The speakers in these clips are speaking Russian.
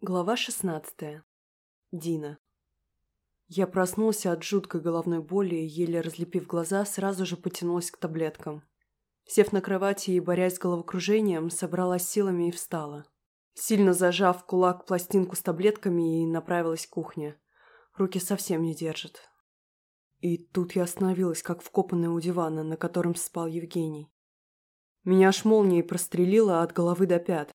Глава 16. Дина. Я проснулся от жуткой головной боли и, еле разлепив глаза, сразу же потянулась к таблеткам. Сев на кровати и борясь с головокружением, собралась силами и встала. Сильно зажав кулак пластинку с таблетками и направилась к кухне. Руки совсем не держат. И тут я остановилась, как вкопанная у дивана, на котором спал Евгений. Меня аж молнией прострелило от головы до пят.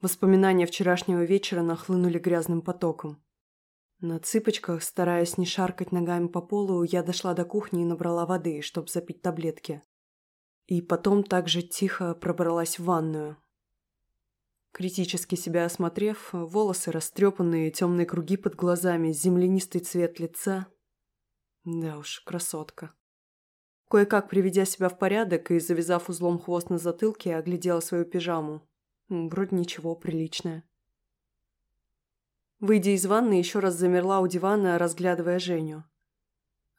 Воспоминания вчерашнего вечера нахлынули грязным потоком. На цыпочках, стараясь не шаркать ногами по полу, я дошла до кухни и набрала воды, чтобы запить таблетки. И потом также тихо пробралась в ванную. Критически себя осмотрев, волосы растрепанные, темные круги под глазами, землянистый цвет лица. Да уж, красотка. Кое-как приведя себя в порядок и завязав узлом хвост на затылке, оглядела свою пижаму. Вроде ничего, приличное. Выйдя из ванны, еще раз замерла у дивана, разглядывая Женю.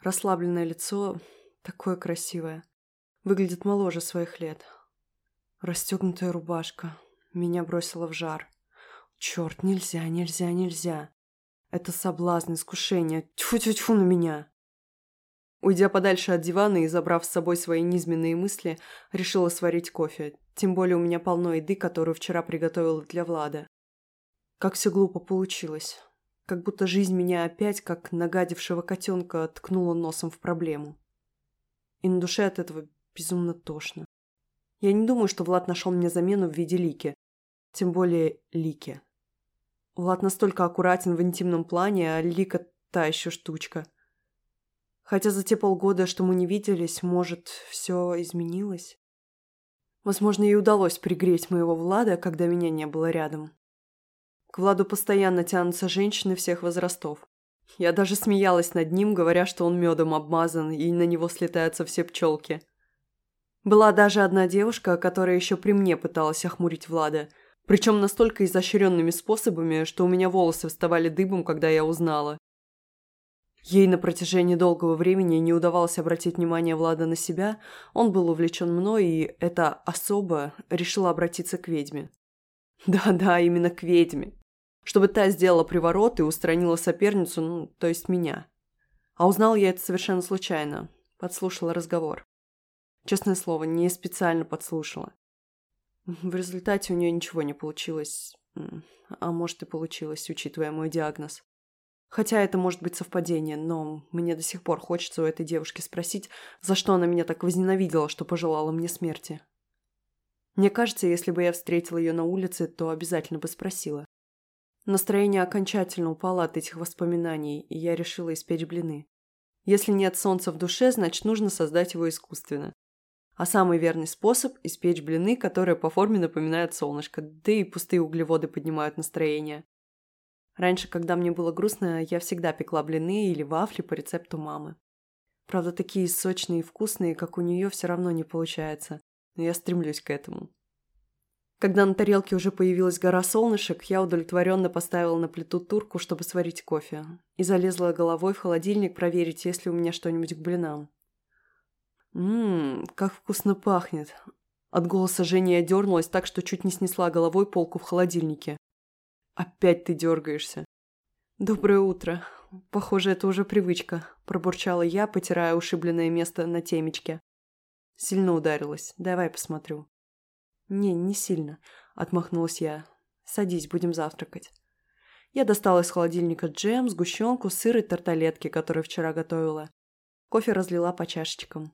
Расслабленное лицо, такое красивое. Выглядит моложе своих лет. Расстегнутая рубашка. Меня бросило в жар. Черт, нельзя, нельзя, нельзя. Это соблазн, искушение. Тьфу-тьфу-тьфу на меня. Уйдя подальше от дивана и забрав с собой свои низменные мысли, решила сварить кофе. Тем более у меня полно еды, которую вчера приготовила для Влада. Как все глупо получилось. Как будто жизнь меня опять, как нагадившего котенка, ткнула носом в проблему. И на душе от этого безумно тошно. Я не думаю, что Влад нашел мне замену в виде Лики. Тем более Лики. Влад настолько аккуратен в интимном плане, а Лика – та еще штучка – Хотя за те полгода, что мы не виделись, может, все изменилось? Возможно, ей удалось пригреть моего Влада, когда меня не было рядом. К Владу постоянно тянутся женщины всех возрастов. Я даже смеялась над ним, говоря, что он медом обмазан, и на него слетаются все пчелки. Была даже одна девушка, которая еще при мне пыталась охмурить Влада, причем настолько изощренными способами, что у меня волосы вставали дыбом, когда я узнала. Ей на протяжении долгого времени не удавалось обратить внимание Влада на себя, он был увлечен мной, и эта особа решила обратиться к ведьме. Да-да, именно к ведьме. Чтобы та сделала приворот и устранила соперницу, ну, то есть меня. А узнал я это совершенно случайно. Подслушала разговор. Честное слово, не специально подслушала. В результате у нее ничего не получилось. А может и получилось, учитывая мой диагноз. Хотя это может быть совпадение, но мне до сих пор хочется у этой девушки спросить, за что она меня так возненавидела, что пожелала мне смерти. Мне кажется, если бы я встретила ее на улице, то обязательно бы спросила. Настроение окончательно упало от этих воспоминаний, и я решила испечь блины. Если нет солнца в душе, значит нужно создать его искусственно. А самый верный способ – испечь блины, которые по форме напоминают солнышко, да и пустые углеводы поднимают настроение. Раньше, когда мне было грустно, я всегда пекла блины или вафли по рецепту мамы. Правда, такие сочные и вкусные, как у нее, все равно не получается. Но я стремлюсь к этому. Когда на тарелке уже появилась гора солнышек, я удовлетворенно поставила на плиту турку, чтобы сварить кофе, и залезла головой в холодильник проверить, есть ли у меня что-нибудь к блинам. Ммм, как вкусно пахнет. От голоса Жени я дернулась так, что чуть не снесла головой полку в холодильнике. «Опять ты дергаешься». «Доброе утро. Похоже, это уже привычка», – пробурчала я, потирая ушибленное место на темечке. Сильно ударилась. Давай посмотрю. «Не, не сильно», – отмахнулась я. «Садись, будем завтракать». Я достала из холодильника джем, сгущенку, сыр и тарталетки, которые вчера готовила. Кофе разлила по чашечкам.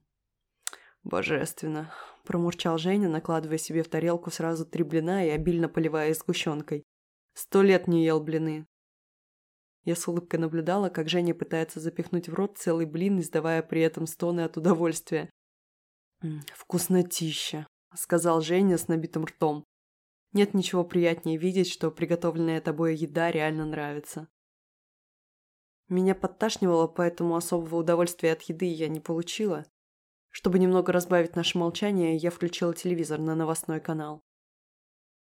«Божественно», – промурчал Женя, накладывая себе в тарелку сразу три блина и обильно поливая сгущенкой. Сто лет не ел блины. Я с улыбкой наблюдала, как Женя пытается запихнуть в рот целый блин, издавая при этом стоны от удовольствия. «Вкуснотища», — сказал Женя с набитым ртом. «Нет ничего приятнее видеть, что приготовленная тобой еда реально нравится». Меня подташнивало, поэтому особого удовольствия от еды я не получила. Чтобы немного разбавить наше молчание, я включила телевизор на новостной канал.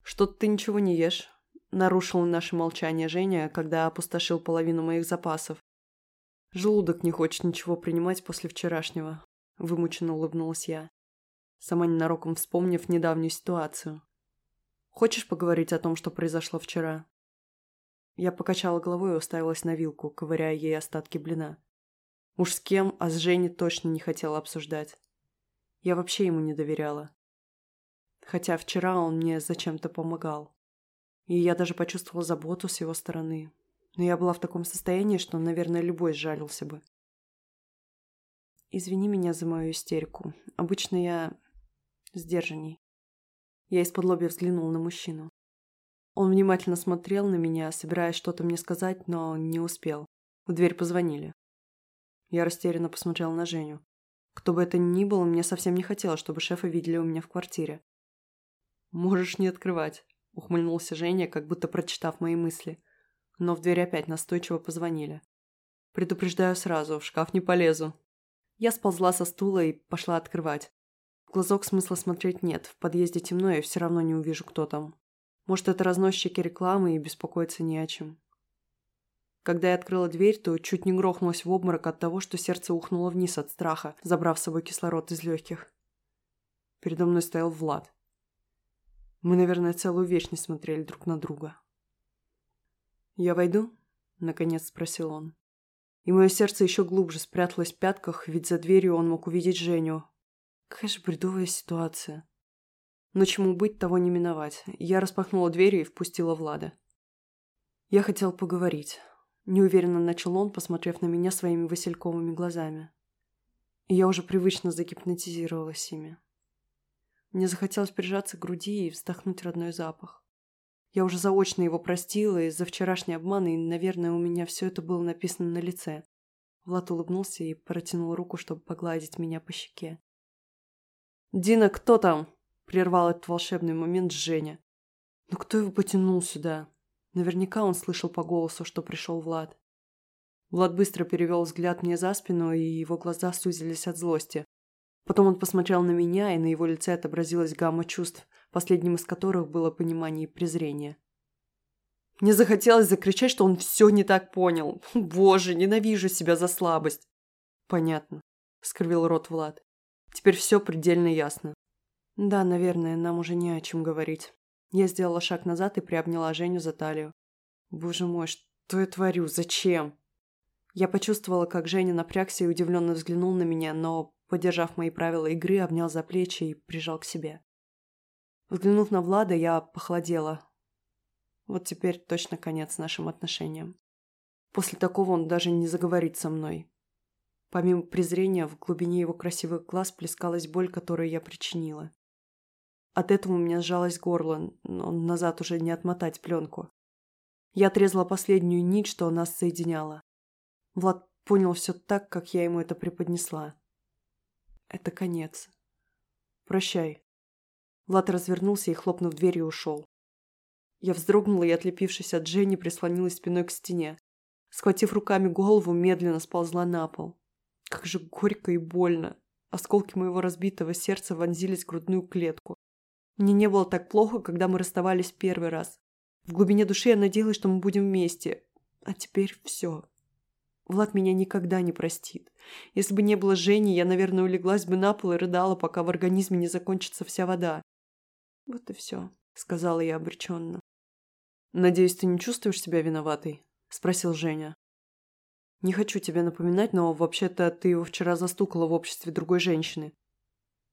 «Что-то ты ничего не ешь», Нарушил наше молчание Женя, когда опустошил половину моих запасов. Желудок не хочет ничего принимать после вчерашнего. Вымученно улыбнулась я, сама ненароком вспомнив недавнюю ситуацию. Хочешь поговорить о том, что произошло вчера? Я покачала головой и уставилась на вилку, ковыряя ей остатки блина. Уж с кем, а с Женей точно не хотела обсуждать. Я вообще ему не доверяла. Хотя вчера он мне зачем-то помогал. И я даже почувствовала заботу с его стороны. Но я была в таком состоянии, что, наверное, любой сжалился бы. Извини меня за мою истерику. Обычно я сдержанней. Я из-под лобья взглянул на мужчину. Он внимательно смотрел на меня, собираясь что-то мне сказать, но не успел. В дверь позвонили. Я растерянно посмотрел на Женю. Кто бы это ни был, мне совсем не хотелось, чтобы шефа видели у меня в квартире. «Можешь не открывать», — ухмыльнулся Женя, как будто прочитав мои мысли. Но в дверь опять настойчиво позвонили. «Предупреждаю сразу, в шкаф не полезу». Я сползла со стула и пошла открывать. В глазок смысла смотреть нет, в подъезде темно, и все равно не увижу, кто там. Может, это разносчики рекламы и беспокоиться не о чем. Когда я открыла дверь, то чуть не грохнулась в обморок от того, что сердце ухнуло вниз от страха, забрав с собой кислород из легких. Передо мной стоял Влад. Мы, наверное, целую вечность смотрели друг на друга. «Я войду?» — наконец спросил он. И мое сердце еще глубже спряталось в пятках, ведь за дверью он мог увидеть Женю. Какая же бредовая ситуация. Но чему быть, того не миновать. Я распахнула дверь и впустила Влада. Я хотел поговорить. Неуверенно начал он, посмотрев на меня своими васильковыми глазами. И я уже привычно загипнотизировалась ими. Мне захотелось прижаться к груди и вздохнуть родной запах. Я уже заочно его простила из-за вчерашней обмана, и, наверное, у меня все это было написано на лице. Влад улыбнулся и протянул руку, чтобы погладить меня по щеке. «Дина, кто там?» – прервал этот волшебный момент Женя. «Ну кто его потянул сюда?» Наверняка он слышал по голосу, что пришел Влад. Влад быстро перевел взгляд мне за спину, и его глаза сузились от злости. Потом он посмотрел на меня, и на его лице отобразилась гамма чувств, последним из которых было понимание и презрение. Мне захотелось закричать, что он все не так понял. Боже, ненавижу себя за слабость. Понятно, скривил рот Влад. Теперь все предельно ясно. Да, наверное, нам уже не о чем говорить. Я сделала шаг назад и приобняла Женю за талию. Боже мой, что я творю? Зачем? Я почувствовала, как Женя напрягся и удивленно взглянул на меня, но, поддержав мои правила игры, обнял за плечи и прижал к себе. Взглянув на Влада, я похолодела. Вот теперь точно конец нашим отношениям. После такого он даже не заговорит со мной. Помимо презрения, в глубине его красивых глаз плескалась боль, которую я причинила. От этого у меня сжалось горло, но назад уже не отмотать пленку. Я отрезала последнюю нить, что нас соединяла. Влад понял все так, как я ему это преподнесла. Это конец. Прощай. Влад развернулся и, хлопнув дверью, ушел. Я вздрогнула и, отлепившись от Жени, прислонилась спиной к стене. Схватив руками голову, медленно сползла на пол. Как же горько и больно. Осколки моего разбитого сердца вонзились в грудную клетку. Мне не было так плохо, когда мы расставались первый раз. В глубине души я надеялась, что мы будем вместе. А теперь все. Влад меня никогда не простит. Если бы не было Жени, я, наверное, улеглась бы на пол и рыдала, пока в организме не закончится вся вода. Вот и все, сказала я обреченно. «Надеюсь, ты не чувствуешь себя виноватой?» – спросил Женя. «Не хочу тебе напоминать, но вообще-то ты его вчера застукала в обществе другой женщины.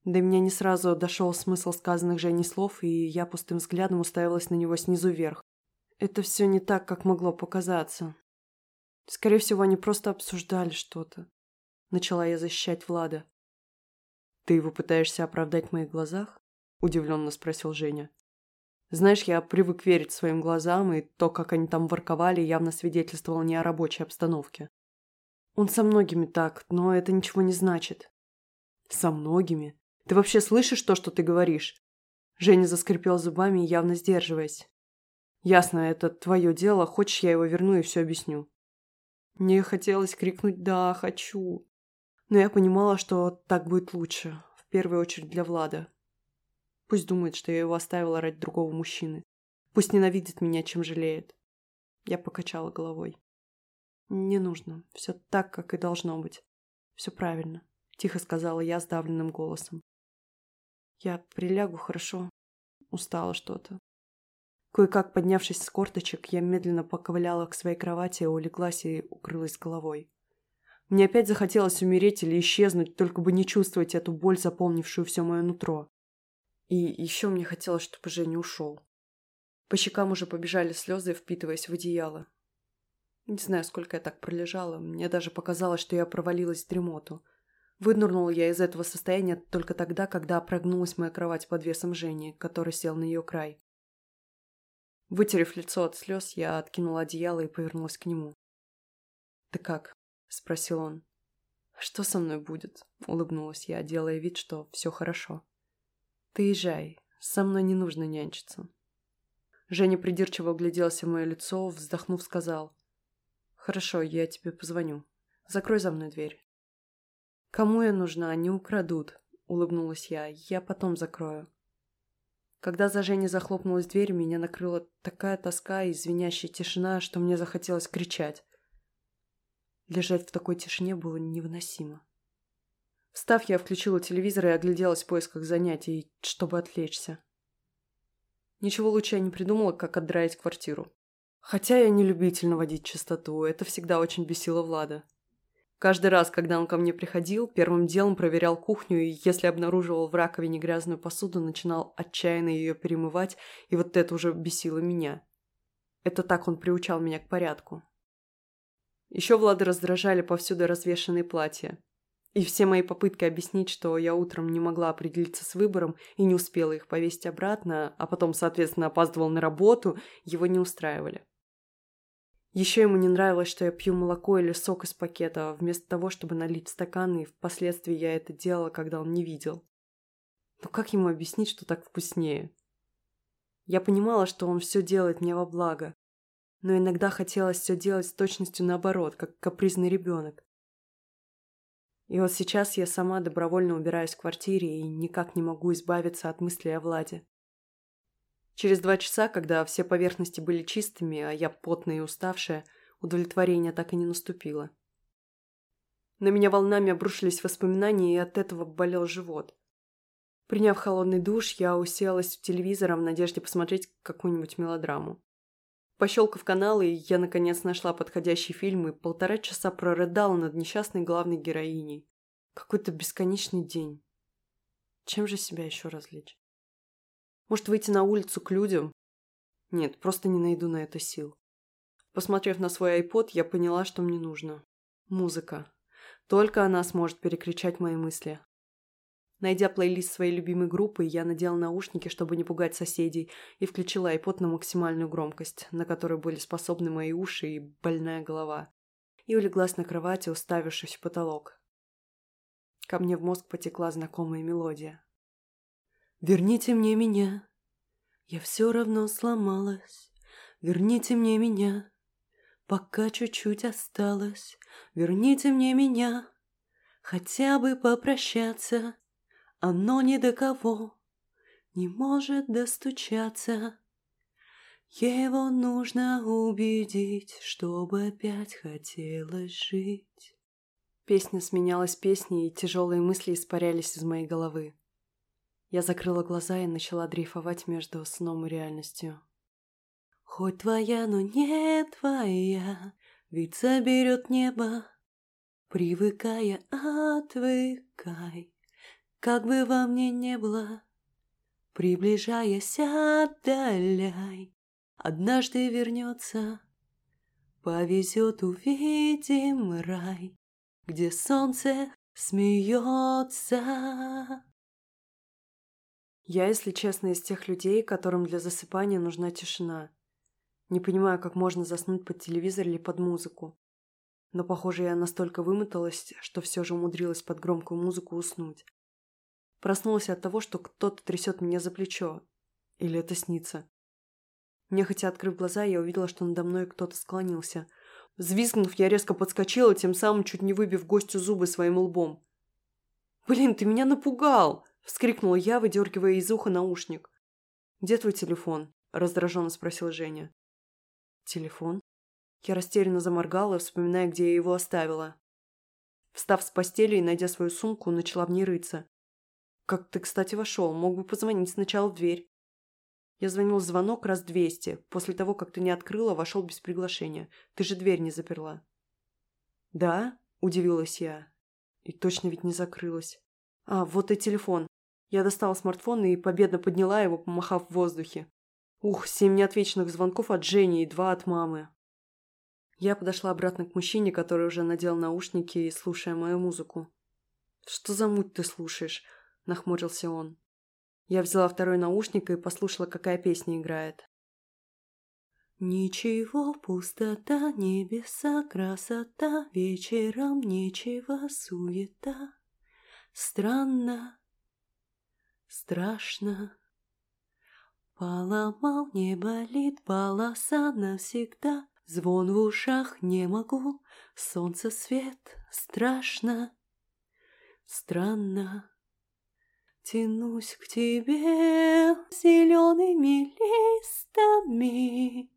До меня не сразу дошел смысл сказанных Женей слов, и я пустым взглядом уставилась на него снизу вверх. Это все не так, как могло показаться. Скорее всего, они просто обсуждали что-то. Начала я защищать Влада. «Ты его пытаешься оправдать в моих глазах?» – удивленно спросил Женя. «Знаешь, я привык верить своим глазам, и то, как они там ворковали, явно свидетельствовало не о рабочей обстановке. Он со многими так, но это ничего не значит». «Со многими?» Ты вообще слышишь то, что ты говоришь?» Женя заскрипел зубами, явно сдерживаясь. «Ясно, это твое дело. Хочешь, я его верну и все объясню». Мне хотелось крикнуть «Да, хочу». Но я понимала, что так будет лучше. В первую очередь для Влада. Пусть думает, что я его оставила ради другого мужчины. Пусть ненавидит меня, чем жалеет. Я покачала головой. Не нужно. Все так, как и должно быть. Все правильно. Тихо сказала я сдавленным голосом. Я прилягу, хорошо? Устала что-то. Кое-как поднявшись с корточек, я медленно поковыляла к своей кровати, улеглась и укрылась головой. Мне опять захотелось умереть или исчезнуть, только бы не чувствовать эту боль, заполнившую все мое нутро. И еще мне хотелось, чтобы Женя ушел. По щекам уже побежали слезы, впитываясь в одеяло. Не знаю, сколько я так пролежала, мне даже показалось, что я провалилась в дремоту. Вынырнула я из этого состояния только тогда, когда прогнулась моя кровать под весом Жени, который сел на ее край. Вытерев лицо от слез, я откинула одеяло и повернулась к нему. «Ты как?» – спросил он. «Что со мной будет?» – улыбнулась я, делая вид, что все хорошо. «Ты езжай, со мной не нужно нянчиться». Женя придирчиво угляделся в мое лицо, вздохнув, сказал. «Хорошо, я тебе позвоню. Закрой за мной дверь». «Кому я нужна? Не украдут», – улыбнулась я. «Я потом закрою». Когда за Женей захлопнулась дверь, меня накрыла такая тоска и звенящая тишина, что мне захотелось кричать. Лежать в такой тишине было невыносимо. Встав, я включила телевизор и огляделась в поисках занятий, чтобы отвлечься. Ничего лучше я не придумала, как отдраить квартиру. Хотя я не любитель наводить чистоту, это всегда очень бесило Влада. Каждый раз, когда он ко мне приходил, первым делом проверял кухню и, если обнаруживал в раковине грязную посуду, начинал отчаянно ее перемывать, и вот это уже бесило меня. Это так он приучал меня к порядку. Еще Влады раздражали повсюду развешанные платья. И все мои попытки объяснить, что я утром не могла определиться с выбором и не успела их повесить обратно, а потом, соответственно, опаздывал на работу, его не устраивали. Еще ему не нравилось, что я пью молоко или сок из пакета, вместо того, чтобы налить в стакан, и впоследствии я это делала, когда он не видел. Но как ему объяснить, что так вкуснее? Я понимала, что он все делает мне во благо, но иногда хотелось все делать с точностью наоборот, как капризный ребенок. И вот сейчас я сама добровольно убираюсь в квартире и никак не могу избавиться от мысли о Владе. Через два часа, когда все поверхности были чистыми, а я потная и уставшая, удовлетворение так и не наступило. На меня волнами обрушились воспоминания, и от этого болел живот. Приняв холодный душ, я уселась в телевизор в надежде посмотреть какую-нибудь мелодраму. Пощелкав каналы, я наконец нашла подходящий фильм и полтора часа прорыдала над несчастной главной героиней. Какой-то бесконечный день. Чем же себя еще развлечь? Может, выйти на улицу к людям? Нет, просто не найду на это сил. Посмотрев на свой iPod, я поняла, что мне нужно. Музыка. Только она сможет перекричать мои мысли. Найдя плейлист своей любимой группы, я надела наушники, чтобы не пугать соседей, и включила iPod на максимальную громкость, на которую были способны мои уши и больная голова. И улеглась на кровати, уставившись в потолок. Ко мне в мозг потекла знакомая мелодия. Верните мне меня. Я все равно сломалась. Верните мне меня. Пока чуть-чуть осталось. Верните мне меня. Хотя бы попрощаться. Оно ни до кого не может достучаться. Его нужно убедить, чтобы опять хотелось жить. Песня сменялась песней, и тяжелые мысли испарялись из моей головы. Я закрыла глаза и начала дрейфовать между сном и реальностью. Хоть твоя, но не твоя, ведь заберет небо. Привыкая, отвыкай, как бы во мне не было. Приближаясь, отдаляй, однажды вернется. Повезет, увидим рай, где солнце смеется. Я, если честно, из тех людей, которым для засыпания нужна тишина. Не понимаю, как можно заснуть под телевизор или под музыку. Но, похоже, я настолько вымоталась, что все же умудрилась под громкую музыку уснуть. Проснулась от того, что кто-то трясет меня за плечо. Или это снится. Нехотя открыв глаза, я увидела, что надо мной кто-то склонился. Взвизгнув, я резко подскочила, тем самым чуть не выбив гостю зубы своим лбом. «Блин, ты меня напугал!» Вскрикнула я, выдергивая из уха наушник. «Где твой телефон?» – раздраженно спросила Женя. «Телефон?» Я растерянно заморгала, вспоминая, где я его оставила. Встав с постели и найдя свою сумку, начала в ней рыться. «Как ты, кстати, вошел? Мог бы позвонить сначала в дверь». Я звонил звонок раз двести. После того, как ты не открыла, вошел без приглашения. Ты же дверь не заперла». «Да?» – удивилась я. И точно ведь не закрылась. «А, вот и телефон». Я достала смартфон и победно подняла его, помахав в воздухе. Ух, семь неотвеченных звонков от Жени и два от мамы. Я подошла обратно к мужчине, который уже надел наушники и слушая мою музыку. «Что за муть ты слушаешь?» – нахмурился он. Я взяла второй наушник и послушала, какая песня играет. Ничего, пустота, небеса, красота, вечером нечего, суета. Странно, страшно. Поломал, не болит, полоса навсегда. Звон в ушах не могу, солнце свет, страшно, странно. Тянусь к тебе зелеными листами,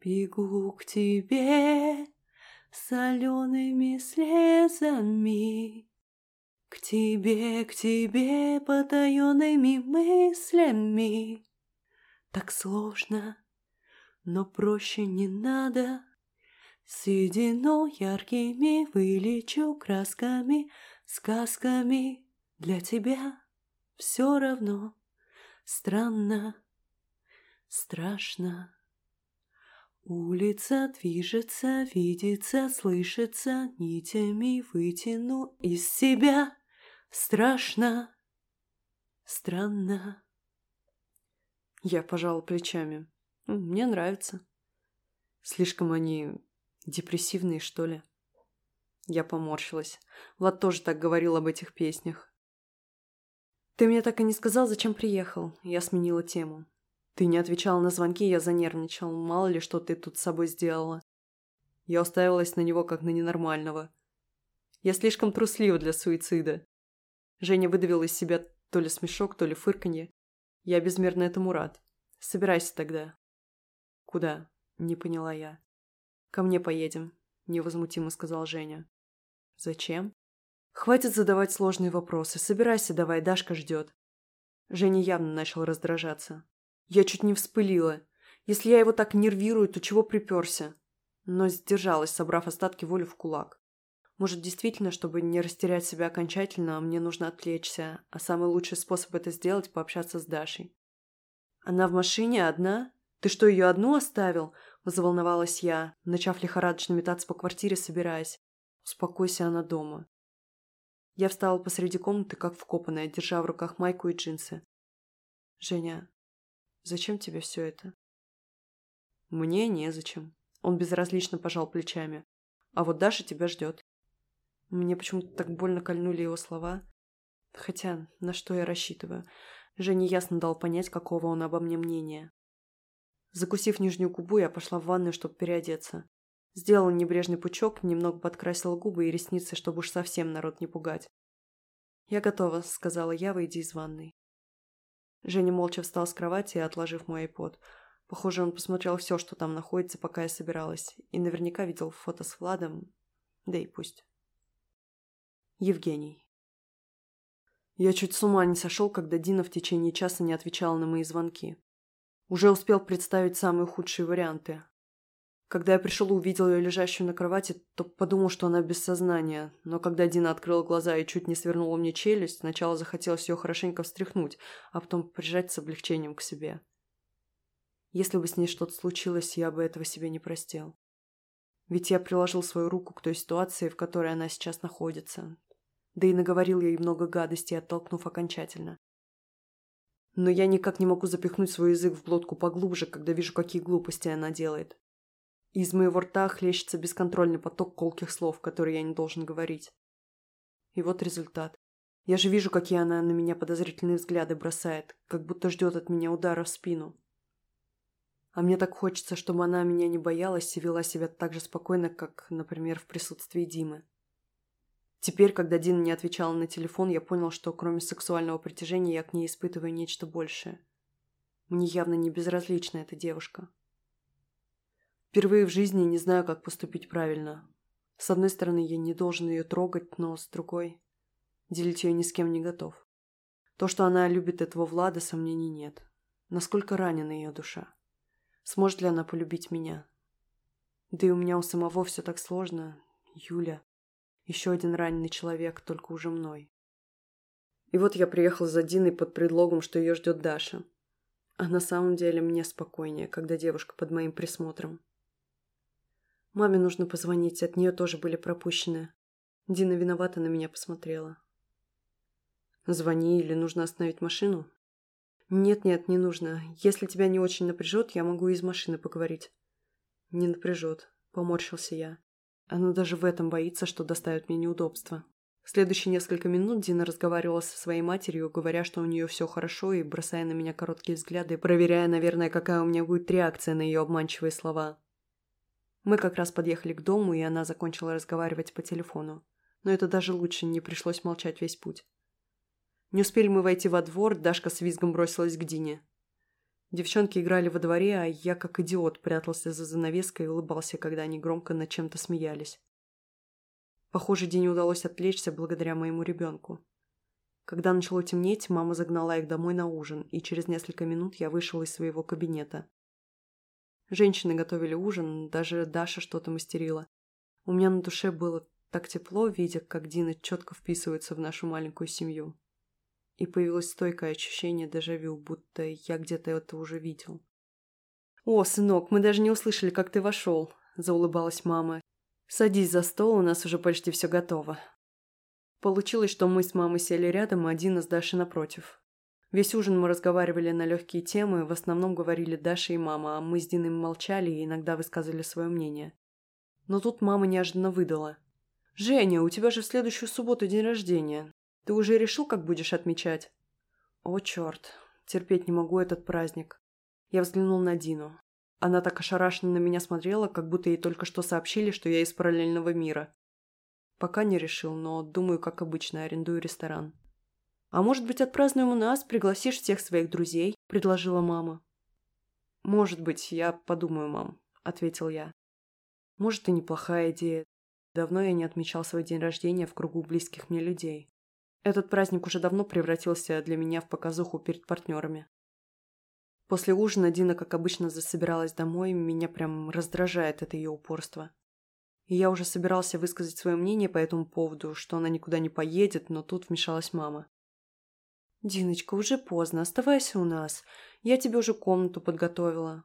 Бегу к тебе солеными слезами, К тебе, к тебе потаенными мыслями. Так сложно, но проще не надо. Седино яркими вылечу красками, сказками Для тебя все равно странно, страшно. Улица движется, видится, слышится, нитями вытяну из себя. Страшно, странно. Я пожал плечами. Мне нравится. Слишком они депрессивные, что ли. Я поморщилась. Влад тоже так говорил об этих песнях. «Ты мне так и не сказал, зачем приехал?» Я сменила тему. «Ты не отвечал на звонки, я занервничал. Мало ли, что ты тут с собой сделала». Я уставилась на него, как на ненормального. Я слишком труслива для суицида. Женя выдавил из себя то ли смешок, то ли фырканье. Я безмерно этому рад. Собирайся тогда. «Куда?» – не поняла я. «Ко мне поедем», – невозмутимо сказал Женя. «Зачем?» «Хватит задавать сложные вопросы. Собирайся давай, Дашка ждет». Женя явно начал раздражаться. Я чуть не вспылила. Если я его так нервирую, то чего приперся? Но сдержалась, собрав остатки воли в кулак. Может, действительно, чтобы не растерять себя окончательно, мне нужно отвлечься, а самый лучший способ это сделать – пообщаться с Дашей. Она в машине одна? «Ты что, ее одну оставил?» – заволновалась я, начав лихорадочно метаться по квартире, собираясь. «Успокойся, она дома». Я встала посреди комнаты, как вкопанная, держа в руках майку и джинсы. «Женя, зачем тебе все это?» «Мне незачем». Он безразлично пожал плечами. «А вот Даша тебя ждет». Мне почему-то так больно кольнули его слова. Хотя, на что я рассчитываю? Женя ясно дал понять, какого он обо мне мнения. Закусив нижнюю губу, я пошла в ванную, чтобы переодеться. Сделала небрежный пучок, немного подкрасила губы и ресницы, чтобы уж совсем народ не пугать. «Я готова», — сказала я, выйдя из ванной. Женя молча встал с кровати, отложив мой айпод. Похоже, он посмотрел все, что там находится, пока я собиралась, и наверняка видел фото с Владом. Да и пусть. Евгений. Я чуть с ума не сошел, когда Дина в течение часа не отвечала на мои звонки. Уже успел представить самые худшие варианты. Когда я пришел и увидел ее лежащую на кровати, то подумал, что она без сознания. Но когда Дина открыла глаза и чуть не свернула мне челюсть, сначала захотелось ее хорошенько встряхнуть, а потом прижать с облегчением к себе. Если бы с ней что-то случилось, я бы этого себе не простил. Ведь я приложил свою руку к той ситуации, в которой она сейчас находится. Да и наговорил ей много гадостей, оттолкнув окончательно. Но я никак не могу запихнуть свой язык в глотку поглубже, когда вижу, какие глупости она делает. Из моего рта хлещется бесконтрольный поток колких слов, которые я не должен говорить. И вот результат. Я же вижу, какие она на меня подозрительные взгляды бросает, как будто ждет от меня удара в спину. А мне так хочется, чтобы она меня не боялась и вела себя так же спокойно, как, например, в присутствии Димы. Теперь, когда Дина не отвечала на телефон, я понял, что кроме сексуального притяжения я к ней испытываю нечто большее. Мне явно не безразлична эта девушка. Впервые в жизни не знаю, как поступить правильно. С одной стороны, я не должен ее трогать, но с другой... Делить ее ни с кем не готов. То, что она любит этого Влада, сомнений нет. Насколько ранена ее душа. Сможет ли она полюбить меня? Да и у меня у самого все так сложно. Юля. Еще один раненый человек, только уже мной. И вот я приехал за Диной под предлогом, что ее ждет Даша. А на самом деле мне спокойнее, когда девушка под моим присмотром. Маме нужно позвонить, от нее тоже были пропущены. Дина виновата на меня посмотрела. Звони или нужно остановить машину? Нет-нет, не нужно. Если тебя не очень напряжет, я могу из машины поговорить. Не напряжет, поморщился я. Она даже в этом боится, что доставит мне неудобства. В следующие несколько минут Дина разговаривала со своей матерью, говоря, что у нее все хорошо, и бросая на меня короткие взгляды, проверяя, наверное, какая у меня будет реакция на ее обманчивые слова. Мы как раз подъехали к дому, и она закончила разговаривать по телефону. Но это даже лучше, не пришлось молчать весь путь. Не успели мы войти во двор, Дашка с визгом бросилась к Дине. Девчонки играли во дворе, а я, как идиот, прятался за занавеской и улыбался, когда они громко над чем-то смеялись. Похоже, Дине удалось отвлечься благодаря моему ребенку. Когда начало темнеть, мама загнала их домой на ужин, и через несколько минут я вышел из своего кабинета. Женщины готовили ужин, даже Даша что-то мастерила. У меня на душе было так тепло, видя, как Дина четко вписывается в нашу маленькую семью. И появилось стойкое ощущение дежавю, будто я где-то это уже видел. «О, сынок, мы даже не услышали, как ты вошел», – заулыбалась мама «Садись за стол, у нас уже почти все готово». Получилось, что мы с мамой сели рядом, а Дина с Дашей напротив. Весь ужин мы разговаривали на легкие темы, в основном говорили Даша и мама, а мы с Диной молчали и иногда высказывали свое мнение. Но тут мама неожиданно выдала. «Женя, у тебя же в следующую субботу день рождения. Ты уже решил, как будешь отмечать?» «О, черт, терпеть не могу этот праздник». Я взглянул на Дину. Она так ошарашенно на меня смотрела, как будто ей только что сообщили, что я из параллельного мира. Пока не решил, но думаю, как обычно, арендую ресторан. «А может быть, отпразднуем у нас, пригласишь всех своих друзей?» – предложила мама. «Может быть, я подумаю, мам», – ответил я. «Может, и неплохая идея. Давно я не отмечал свой день рождения в кругу близких мне людей. Этот праздник уже давно превратился для меня в показуху перед партнерами. После ужина Дина, как обычно, засобиралась домой, меня прям раздражает это ее упорство. И я уже собирался высказать свое мнение по этому поводу, что она никуда не поедет, но тут вмешалась мама. «Диночка, уже поздно, оставайся у нас. Я тебе уже комнату подготовила».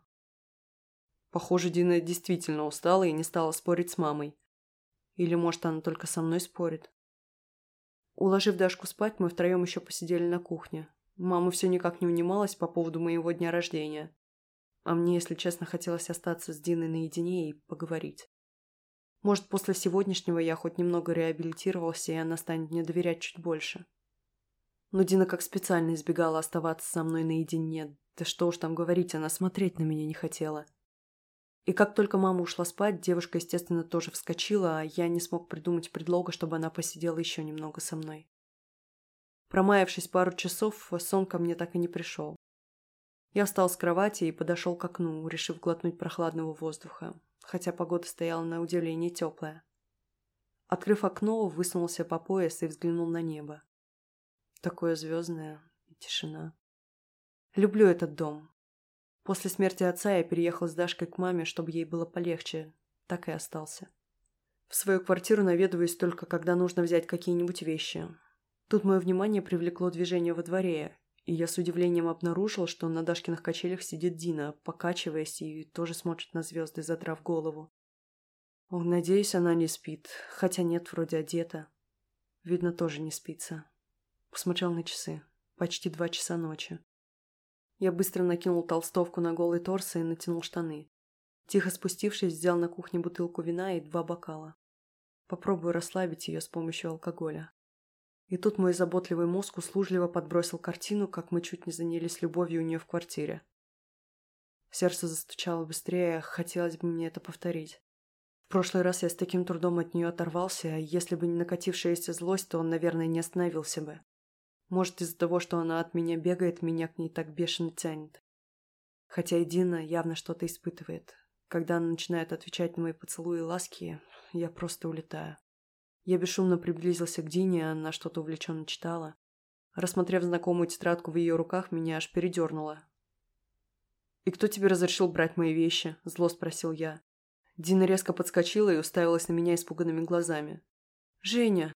Похоже, Дина действительно устала и не стала спорить с мамой. Или, может, она только со мной спорит. Уложив Дашку спать, мы втроем еще посидели на кухне. Мама все никак не унималась по поводу моего дня рождения. А мне, если честно, хотелось остаться с Диной наедине и поговорить. Может, после сегодняшнего я хоть немного реабилитировался, и она станет мне доверять чуть больше. Но Дина как специально избегала оставаться со мной наедине. Да что уж там говорить, она смотреть на меня не хотела. И как только мама ушла спать, девушка, естественно, тоже вскочила, а я не смог придумать предлога, чтобы она посидела еще немного со мной. Промаявшись пару часов, сон ко мне так и не пришел. Я встал с кровати и подошел к окну, решив глотнуть прохладного воздуха, хотя погода стояла на удивление теплая. Открыв окно, высунулся по пояс и взглянул на небо. Такое звездное тишина. Люблю этот дом. После смерти отца я переехал с Дашкой к маме, чтобы ей было полегче. Так и остался. В свою квартиру наведываюсь только, когда нужно взять какие-нибудь вещи. Тут мое внимание привлекло движение во дворе, и я с удивлением обнаружил, что на Дашкиных качелях сидит Дина, покачиваясь и тоже смотрит на звезды, задрав голову. О, надеюсь, она не спит, хотя нет, вроде одета. Видно, тоже не спится. Посмотрел на часы. Почти два часа ночи. Я быстро накинул толстовку на голый торс и натянул штаны. Тихо спустившись, взял на кухне бутылку вина и два бокала. Попробую расслабить ее с помощью алкоголя. И тут мой заботливый мозг услужливо подбросил картину, как мы чуть не занялись любовью у нее в квартире. Сердце застучало быстрее, хотелось бы мне это повторить. В прошлый раз я с таким трудом от нее оторвался, а если бы не накатившаяся злость, то он, наверное, не остановился бы. Может, из-за того, что она от меня бегает, меня к ней так бешено тянет. Хотя и Дина явно что-то испытывает. Когда она начинает отвечать на мои поцелуи и ласки, я просто улетаю. Я бесшумно приблизился к Дине, она что-то увлеченно читала. Рассмотрев знакомую тетрадку в ее руках, меня аж передернуло. «И кто тебе разрешил брать мои вещи?» – зло спросил я. Дина резко подскочила и уставилась на меня испуганными глазами. «Женя,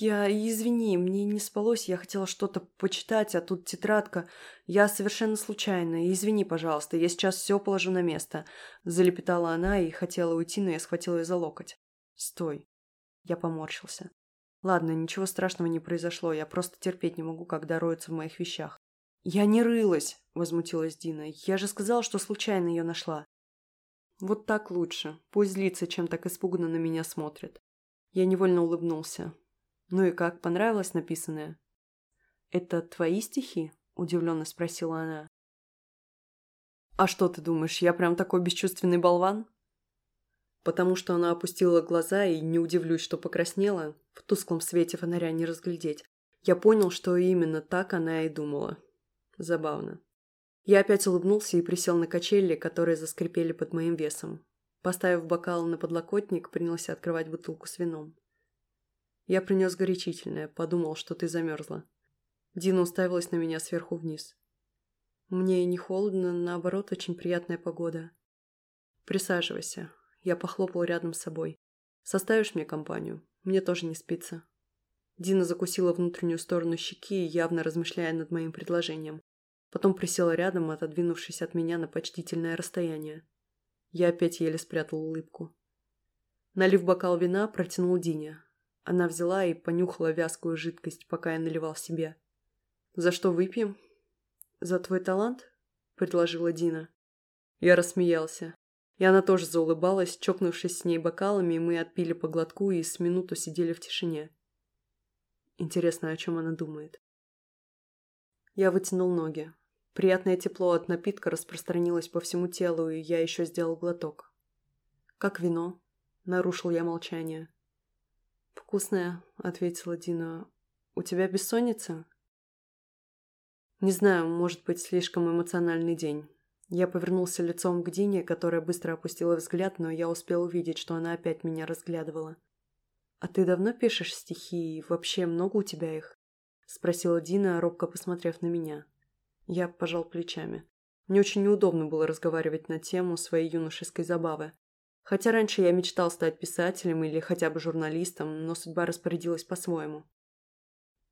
я... Извини, мне не спалось, я хотела что-то почитать, а тут тетрадка. Я совершенно случайно. Извини, пожалуйста, я сейчас все положу на место». Залепетала она и хотела уйти, но я схватила ее за локоть. «Стой». Я поморщился. «Ладно, ничего страшного не произошло, я просто терпеть не могу, когда роются в моих вещах». «Я не рылась!» – возмутилась Дина. «Я же сказала, что случайно ее нашла». «Вот так лучше. Пусть злится, чем так испуганно на меня смотрит». Я невольно улыбнулся. «Ну и как, понравилось написанное?» «Это твои стихи?» – удивленно спросила она. «А что ты думаешь, я прям такой бесчувственный болван?» Потому что она опустила глаза и не удивлюсь, что покраснела, в тусклом свете фонаря не разглядеть. Я понял, что именно так она и думала. Забавно. Я опять улыбнулся и присел на качели, которые заскрипели под моим весом. Поставив бокал на подлокотник, принялся открывать бутылку с вином. Я принес горячительное, подумал, что ты замерзла. Дина уставилась на меня сверху вниз. Мне и не холодно, наоборот, очень приятная погода. Присаживайся. Я похлопал рядом с собой. Составишь мне компанию? Мне тоже не спится. Дина закусила внутреннюю сторону щеки, явно размышляя над моим предложением. Потом присела рядом, отодвинувшись от меня на почтительное расстояние. Я опять еле спрятал улыбку. Налив бокал вина, протянул Дине. Она взяла и понюхала вязкую жидкость, пока я наливал себе. «За что выпьем?» «За твой талант?» – предложила Дина. Я рассмеялся. И она тоже заулыбалась, чокнувшись с ней бокалами, и мы отпили по глотку и с минуту сидели в тишине. Интересно, о чем она думает. Я вытянул ноги. Приятное тепло от напитка распространилось по всему телу, и я еще сделал глоток. «Как вино?» – нарушил я молчание. «Вкусное», – ответила Дина. «У тебя бессонница?» «Не знаю, может быть, слишком эмоциональный день». Я повернулся лицом к Дине, которая быстро опустила взгляд, но я успел увидеть, что она опять меня разглядывала. «А ты давно пишешь стихи и вообще много у тебя их?» – спросила Дина, робко посмотрев на меня. Я пожал плечами. Мне очень неудобно было разговаривать на тему своей юношеской забавы. Хотя раньше я мечтал стать писателем или хотя бы журналистом, но судьба распорядилась по-своему.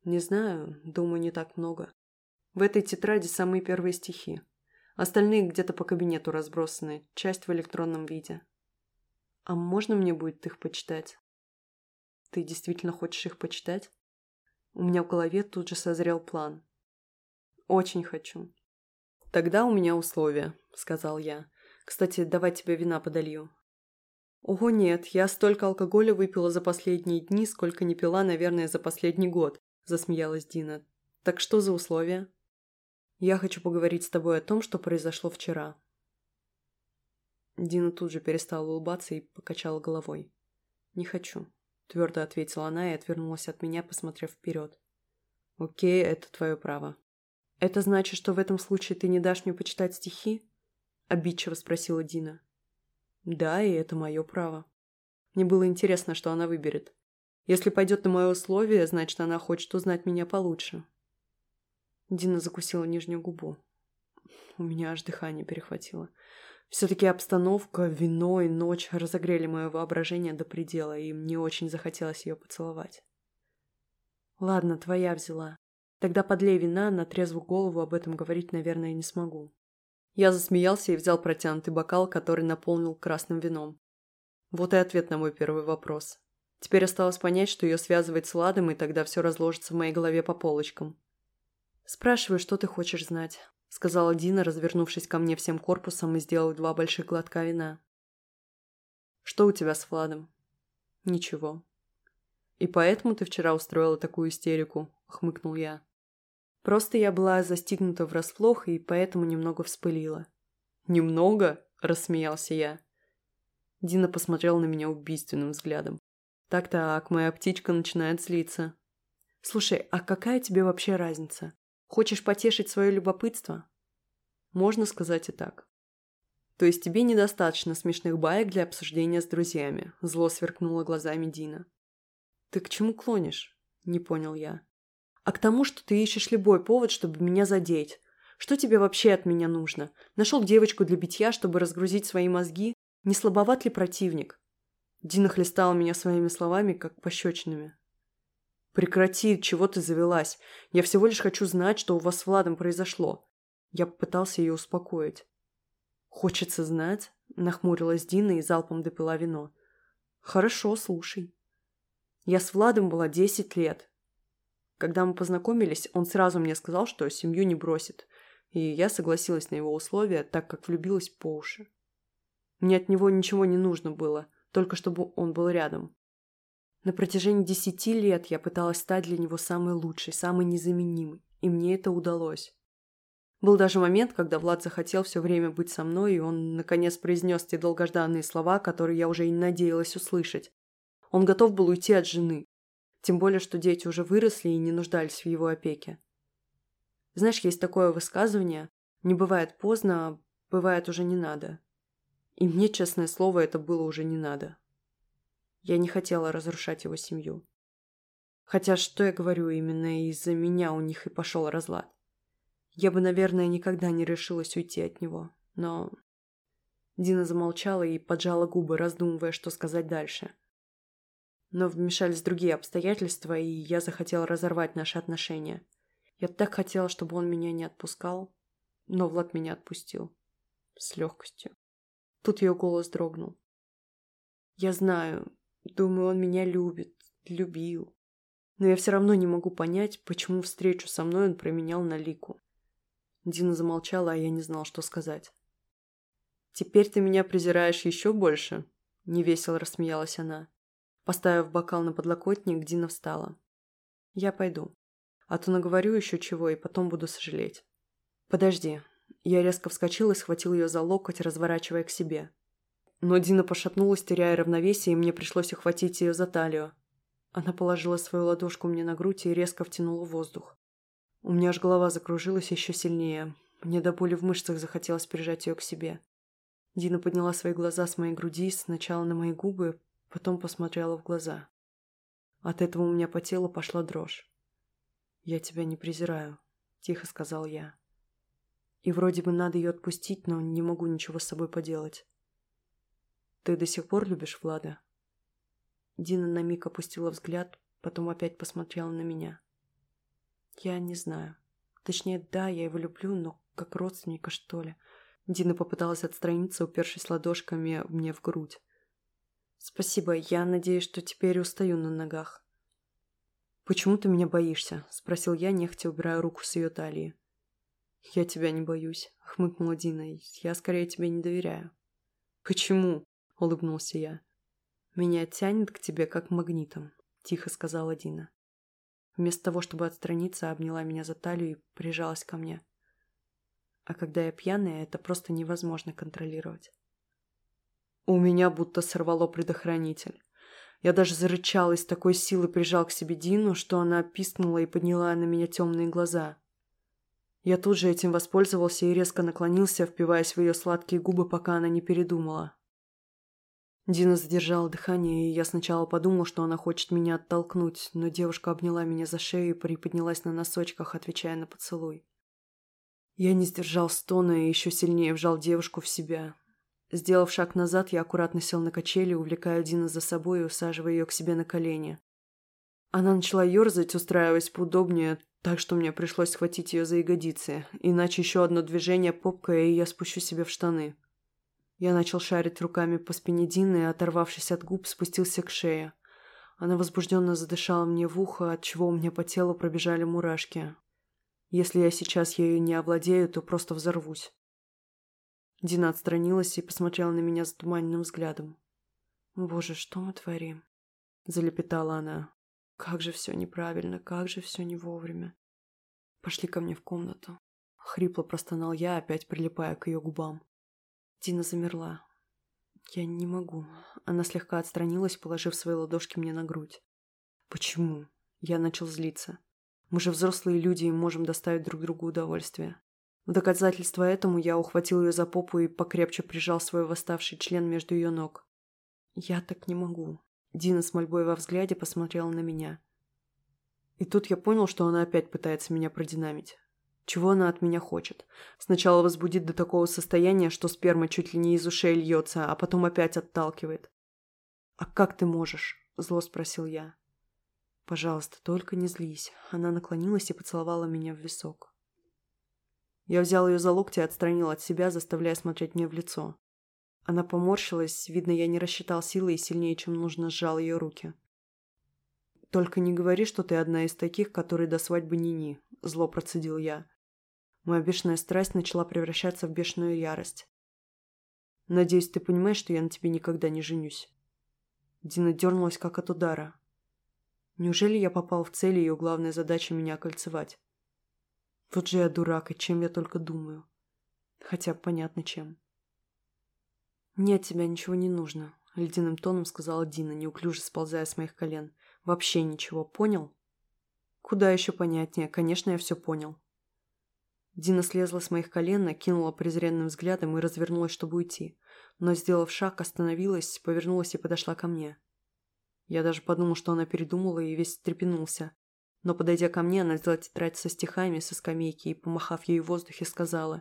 Не знаю, думаю, не так много. В этой тетради самые первые стихи. Остальные где-то по кабинету разбросаны, часть в электронном виде. А можно мне будет их почитать? Ты действительно хочешь их почитать? У меня в голове тут же созрел план. «Очень хочу». «Тогда у меня условия», — сказал я. «Кстати, давай тебе вина подолью». «Ого, нет, я столько алкоголя выпила за последние дни, сколько не пила, наверное, за последний год», — засмеялась Дина. «Так что за условия?» «Я хочу поговорить с тобой о том, что произошло вчера». Дина тут же перестала улыбаться и покачала головой. «Не хочу», — твердо ответила она и отвернулась от меня, посмотрев вперед. «Окей, это твое право. «Это значит, что в этом случае ты не дашь мне почитать стихи?» – обидчиво спросила Дина. «Да, и это мое право. Мне было интересно, что она выберет. Если пойдет на мое условие, значит, она хочет узнать меня получше». Дина закусила нижнюю губу. У меня аж дыхание перехватило. Все-таки обстановка, вино и ночь разогрели мое воображение до предела, и мне очень захотелось ее поцеловать. «Ладно, твоя взяла. Тогда подлей вина, на трезвую голову об этом говорить, наверное, не смогу. Я засмеялся и взял протянутый бокал, который наполнил красным вином. Вот и ответ на мой первый вопрос. Теперь осталось понять, что ее связывает с Ладом, и тогда все разложится в моей голове по полочкам. «Спрашиваю, что ты хочешь знать», — сказала Дина, развернувшись ко мне всем корпусом и сделав два больших глотка вина. «Что у тебя с Владом?» «Ничего». «И поэтому ты вчера устроила такую истерику?» — хмыкнул я. Просто я была застигнута врасплох и поэтому немного вспылила. «Немного?» – рассмеялся я. Дина посмотрел на меня убийственным взглядом. «Так-так, моя птичка начинает злиться». «Слушай, а какая тебе вообще разница? Хочешь потешить свое любопытство?» «Можно сказать и так». «То есть тебе недостаточно смешных баек для обсуждения с друзьями?» Зло сверкнуло глазами Дина. «Ты к чему клонишь?» – не понял я а к тому, что ты ищешь любой повод, чтобы меня задеть. Что тебе вообще от меня нужно? Нашел девочку для битья, чтобы разгрузить свои мозги? Не слабоват ли противник?» Дина хлестала меня своими словами, как пощечинами. «Прекрати, чего ты завелась? Я всего лишь хочу знать, что у вас с Владом произошло». Я попытался ее успокоить. «Хочется знать?» – нахмурилась Дина и залпом допила вино. «Хорошо, слушай. Я с Владом была десять лет. Когда мы познакомились, он сразу мне сказал, что семью не бросит, и я согласилась на его условия, так как влюбилась по уши. Мне от него ничего не нужно было, только чтобы он был рядом. На протяжении десяти лет я пыталась стать для него самой лучшей, самой незаменимой, и мне это удалось. Был даже момент, когда Влад захотел все время быть со мной, и он, наконец, произнес те долгожданные слова, которые я уже и надеялась услышать. Он готов был уйти от жены. Тем более, что дети уже выросли и не нуждались в его опеке. Знаешь, есть такое высказывание «не бывает поздно, а бывает уже не надо». И мне, честное слово, это было уже не надо. Я не хотела разрушать его семью. Хотя, что я говорю, именно из-за меня у них и пошел разлад. Я бы, наверное, никогда не решилась уйти от него, но... Дина замолчала и поджала губы, раздумывая, что сказать дальше. Но вмешались другие обстоятельства, и я захотела разорвать наши отношения. Я так хотела, чтобы он меня не отпускал, но Влад меня отпустил. С легкостью. Тут ее голос дрогнул. Я знаю, думаю, он меня любит, любил. Но я все равно не могу понять, почему встречу со мной он променял на Лику. Дина замолчала, а я не знал, что сказать. «Теперь ты меня презираешь еще больше?» – невесело рассмеялась она. Поставив бокал на подлокотник, Дина встала. «Я пойду. А то наговорю еще чего, и потом буду сожалеть». «Подожди». Я резко вскочил и схватил ее за локоть, разворачивая к себе. Но Дина пошатнулась, теряя равновесие, и мне пришлось ухватить ее за талию. Она положила свою ладошку мне на грудь и резко втянула воздух. У меня аж голова закружилась еще сильнее. Мне до боли в мышцах захотелось прижать ее к себе. Дина подняла свои глаза с моей груди, сначала на мои губы, потом посмотрела в глаза. От этого у меня по телу пошла дрожь. «Я тебя не презираю», — тихо сказал я. И вроде бы надо ее отпустить, но не могу ничего с собой поделать. «Ты до сих пор любишь Влада?» Дина на миг опустила взгляд, потом опять посмотрела на меня. Я не знаю. Точнее, да, я его люблю, но как родственника, что ли. Дина попыталась отстраниться, упершись ладошками мне в грудь. «Спасибо, я надеюсь, что теперь устаю на ногах». «Почему ты меня боишься?» – спросил я, нехотя убирая руку с ее талии. «Я тебя не боюсь», – хмыкнула Дина. «Я скорее тебе не доверяю». «Почему?» – улыбнулся я. «Меня тянет к тебе как магнитом», – тихо сказала Дина. Вместо того, чтобы отстраниться, обняла меня за талию и прижалась ко мне. А когда я пьяная, это просто невозможно контролировать. У меня будто сорвало предохранитель. Я даже зарычал и с такой силой прижал к себе Дину, что она пискнула и подняла на меня темные глаза. Я тут же этим воспользовался и резко наклонился, впиваясь в ее сладкие губы, пока она не передумала. Дина задержала дыхание, и я сначала подумал, что она хочет меня оттолкнуть, но девушка обняла меня за шею и приподнялась на носочках, отвечая на поцелуй. Я не сдержал стона и еще сильнее вжал девушку в себя. Сделав шаг назад, я аккуратно сел на качели, увлекая Дина за собой и усаживая ее к себе на колени. Она начала ерзать, устраиваясь поудобнее, так что мне пришлось схватить ее за ягодицы, иначе еще одно движение попкой, и я спущу себе в штаны. Я начал шарить руками по спине Дины и, оторвавшись от губ, спустился к шее. Она возбужденно задышала мне в ухо, от чего у меня по телу пробежали мурашки. Если я сейчас ею не овладею, то просто взорвусь. Дина отстранилась и посмотрела на меня затуманенным взглядом. «Боже, что мы творим?» – залепетала она. «Как же все неправильно, как же все не вовремя!» «Пошли ко мне в комнату!» Хрипло простонал я, опять прилипая к ее губам. Дина замерла. «Я не могу». Она слегка отстранилась, положив свои ладошки мне на грудь. «Почему?» Я начал злиться. «Мы же взрослые люди и можем доставить друг другу удовольствие». В доказательство этому я ухватил ее за попу и покрепче прижал свой восставший член между ее ног. «Я так не могу». Дина с мольбой во взгляде посмотрела на меня. И тут я понял, что она опять пытается меня продинамить. Чего она от меня хочет? Сначала возбудит до такого состояния, что сперма чуть ли не из ушей льется, а потом опять отталкивает. «А как ты можешь?» – зло спросил я. «Пожалуйста, только не злись». Она наклонилась и поцеловала меня в висок. Я взял ее за локти и отстранил от себя, заставляя смотреть мне в лицо. Она поморщилась, видно, я не рассчитал силы и сильнее, чем нужно, сжал ее руки. «Только не говори, что ты одна из таких, которые до свадьбы ни-ни», – зло процедил я. Моя бешеная страсть начала превращаться в бешеную ярость. «Надеюсь, ты понимаешь, что я на тебе никогда не женюсь?» Дина дернулась, как от удара. Неужели я попал в цель, и ее главная задача меня кольцевать? Вот же я дурак, и чем я только думаю. Хотя понятно чем. «Нет, тебя ничего не нужно», — ледяным тоном сказала Дина, неуклюже сползая с моих колен. «Вообще ничего, понял?» «Куда еще понятнее? Конечно, я все понял». Дина слезла с моих колен, накинула презренным взглядом и развернулась, чтобы уйти. Но, сделав шаг, остановилась, повернулась и подошла ко мне. Я даже подумал, что она передумала и весь встрепенулся. Но, подойдя ко мне, она взяла тетрадь со стихами со скамейки и, помахав ей в воздухе, сказала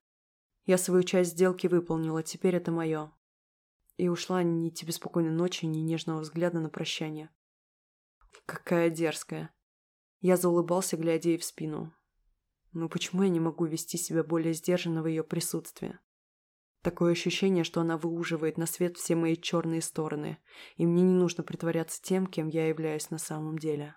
«Я свою часть сделки выполнила, теперь это мое». И ушла ни тебе спокойной ночи, ни нежного взгляда на прощание. Какая дерзкая. Я заулыбался, глядя ей в спину. Но почему я не могу вести себя более сдержанно в ее присутствии? Такое ощущение, что она выуживает на свет все мои черные стороны, и мне не нужно притворяться тем, кем я являюсь на самом деле.